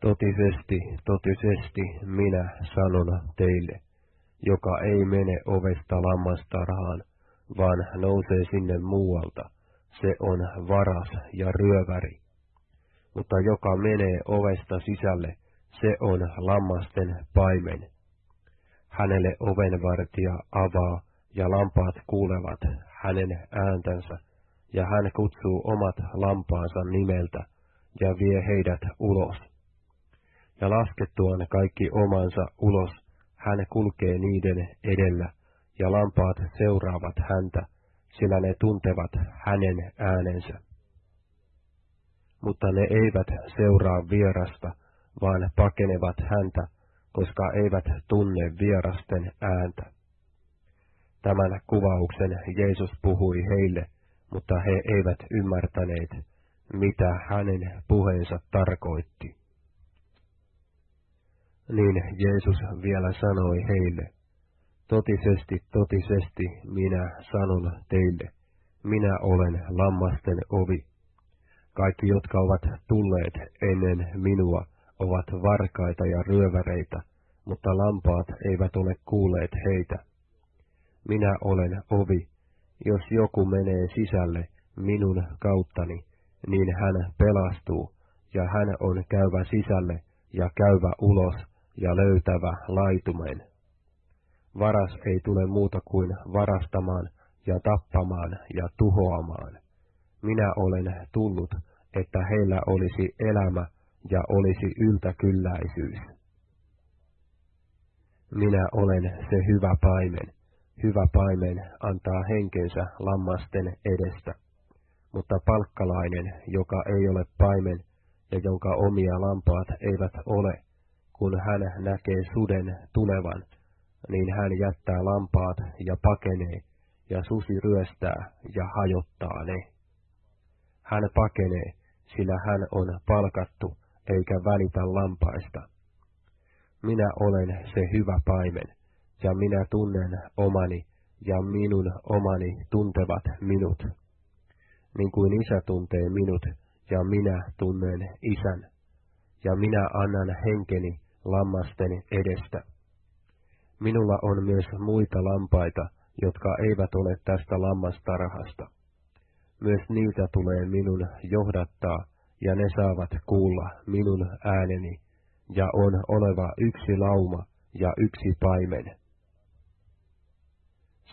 Totisesti, totisesti minä sanon teille, joka ei mene ovesta lammastarhaan, vaan nousee sinne muualta, se on varas ja ryöväri. Mutta joka menee ovesta sisälle, se on lammasten paimen. Hänelle ovenvartija avaa, ja lampaat kuulevat hänen ääntänsä, ja hän kutsuu omat lampaansa nimeltä, ja vie heidät ulos. Ja laskettuaan kaikki omansa ulos, hän kulkee niiden edellä, ja lampaat seuraavat häntä, sillä ne tuntevat hänen äänensä. Mutta ne eivät seuraa vierasta, vaan pakenevat häntä, koska eivät tunne vierasten ääntä. Tämän kuvauksen Jeesus puhui heille, mutta he eivät ymmärtäneet, mitä hänen puheensa tarkoitti. Niin Jeesus vielä sanoi heille, Totisesti, totisesti minä sanon teille, minä olen lammasten ovi. Kaikki, jotka ovat tulleet ennen minua, ovat varkaita ja ryöväreitä, mutta lampaat eivät ole kuulleet heitä. Minä olen ovi. Jos joku menee sisälle minun kauttani, niin hän pelastuu, ja hän on käyvä sisälle ja käyvä ulos ja löytävä laitumen. Varas ei tule muuta kuin varastamaan ja tappamaan ja tuhoamaan. Minä olen tullut, että heillä olisi elämä ja olisi yltäkylläisyys. Minä olen se hyvä paimen. Hyvä paimen antaa henkensä lammasten edestä, mutta palkkalainen, joka ei ole paimen ja jonka omia lampaat eivät ole, kun hän näkee suden tulevan, niin hän jättää lampaat ja pakenee, ja susi ryöstää ja hajottaa ne. Hän pakenee, sillä hän on palkattu, eikä välitä lampaista. Minä olen se hyvä paimen, ja minä tunnen omani, ja minun omani tuntevat minut. Niin kuin isä tuntee minut, ja minä tunnen isän, ja minä annan henkeni lammasten edestä. Minulla on myös muita lampaita, jotka eivät ole tästä lammastarhasta. Myös niitä tulee minun johdattaa, ja ne saavat kuulla minun ääneni, ja on oleva yksi lauma ja yksi paimen.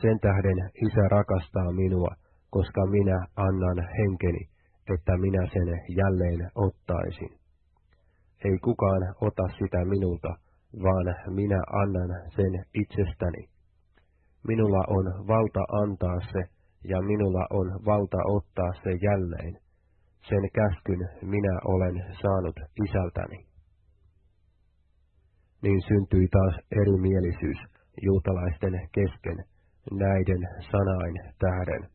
Sen tähden isä rakastaa minua, koska minä annan henkeni, että minä sen jälleen ottaisin. Ei kukaan ota sitä minulta, vaan minä annan sen itsestäni. Minulla on valta antaa se, ja minulla on valta ottaa se jälleen. Sen käskyn minä olen saanut isältäni. Niin syntyi taas erimielisyys juutalaisten kesken näiden sanain tähden.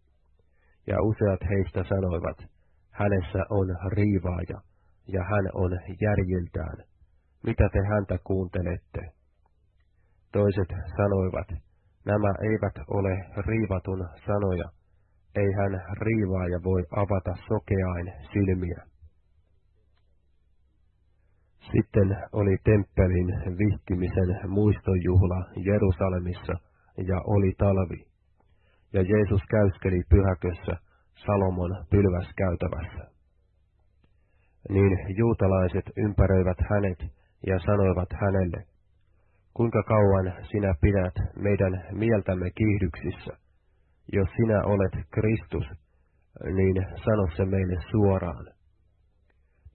Ja useat heistä sanoivat, hänessä on riivaaja, ja hän on järjiltään mitä te häntä kuuntelette? Toiset sanoivat, nämä eivät ole riivatun sanoja, ei hän riivaaja voi avata sokeain silmiä. Sitten oli temppelin vihkimisen muistojuhla Jerusalemissa ja oli talvi, ja Jeesus käyskeli pyhäkössä Salomon pylväskäytävässä. Niin juutalaiset ympäröivät hänet ja sanoivat hänelle, kuinka kauan sinä pidät meidän mieltämme kiihdyksissä? Jos sinä olet Kristus, niin sano se meille suoraan.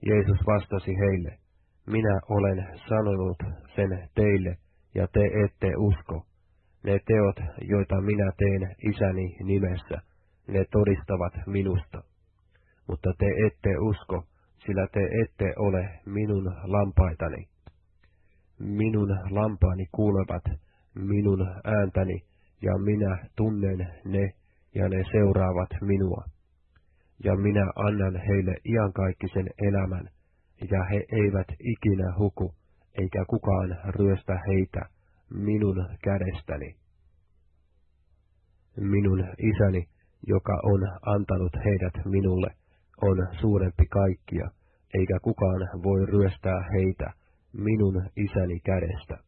Jeesus vastasi heille, minä olen sanonut sen teille, ja te ette usko. Ne teot, joita minä teen isäni nimessä, ne todistavat minusta. Mutta te ette usko, sillä te ette ole minun lampaitani minun lampaani kuulevat minun ääntäni, ja minä tunnen ne, ja ne seuraavat minua. Ja minä annan heille iankaikkisen elämän, ja he eivät ikinä huku, eikä kukaan ryöstä heitä minun kädestäni. Minun isäni, joka on antanut heidät minulle, on suurempi kaikkia, eikä kukaan voi ryöstää heitä minun isäni kädestä.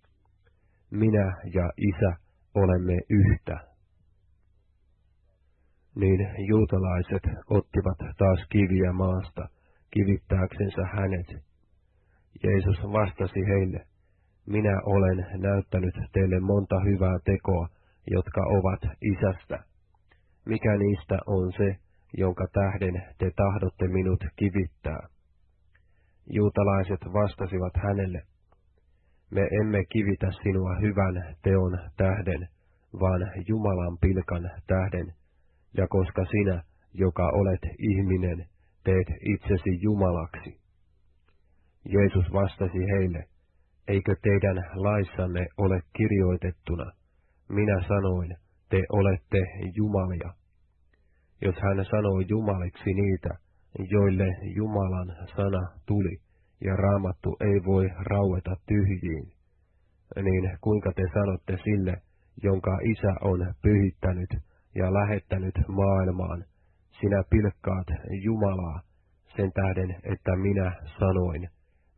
Minä ja isä olemme yhtä. Niin juutalaiset ottivat taas kiviä maasta, kivittääksensä hänet. Jeesus vastasi heille, minä olen näyttänyt teille monta hyvää tekoa, jotka ovat isästä. Mikä niistä on se, jonka tähden te tahdotte minut kivittää? Juutalaiset vastasivat hänelle, me emme kivitä sinua hyvän teon tähden, vaan Jumalan pilkan tähden, ja koska sinä, joka olet ihminen, teet itsesi Jumalaksi. Jeesus vastasi heille, eikö teidän laissanne ole kirjoitettuna, minä sanoin, te olette Jumalia. Jos hän sanoi Jumaliksi niitä, joille Jumalan sana tuli, ja raamattu ei voi raueta tyhjiin, niin kuinka te sanotte sille, jonka isä on pyhittänyt ja lähettänyt maailmaan, sinä pilkkaat Jumalaa sen tähden, että minä sanoin,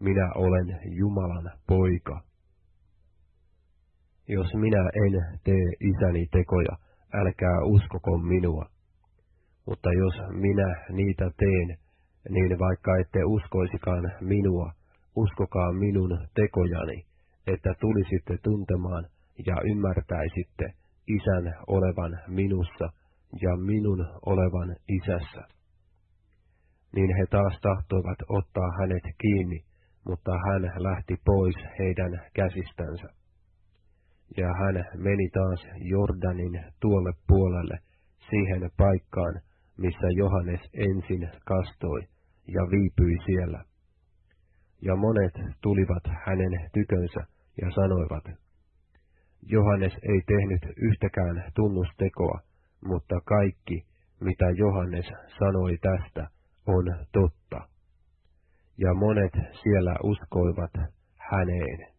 minä olen Jumalan poika. Jos minä en tee isäni tekoja, älkää uskoko minua. Mutta jos minä niitä teen, niin vaikka ette uskoisikaan minua, uskokaa minun tekojani, että tulisitte tuntemaan ja ymmärtäisitte isän olevan minussa ja minun olevan isässä. Niin he taas tahtoivat ottaa hänet kiinni, mutta hän lähti pois heidän käsistänsä. Ja hän meni taas Jordanin tuolle puolelle, siihen paikkaan, missä Johannes ensin kastoi, ja viipyi siellä. Ja monet tulivat hänen tykönsä ja sanoivat, Johannes ei tehnyt yhtäkään tunnustekoa, mutta kaikki, mitä Johannes sanoi tästä, on totta. Ja monet siellä uskoivat häneen.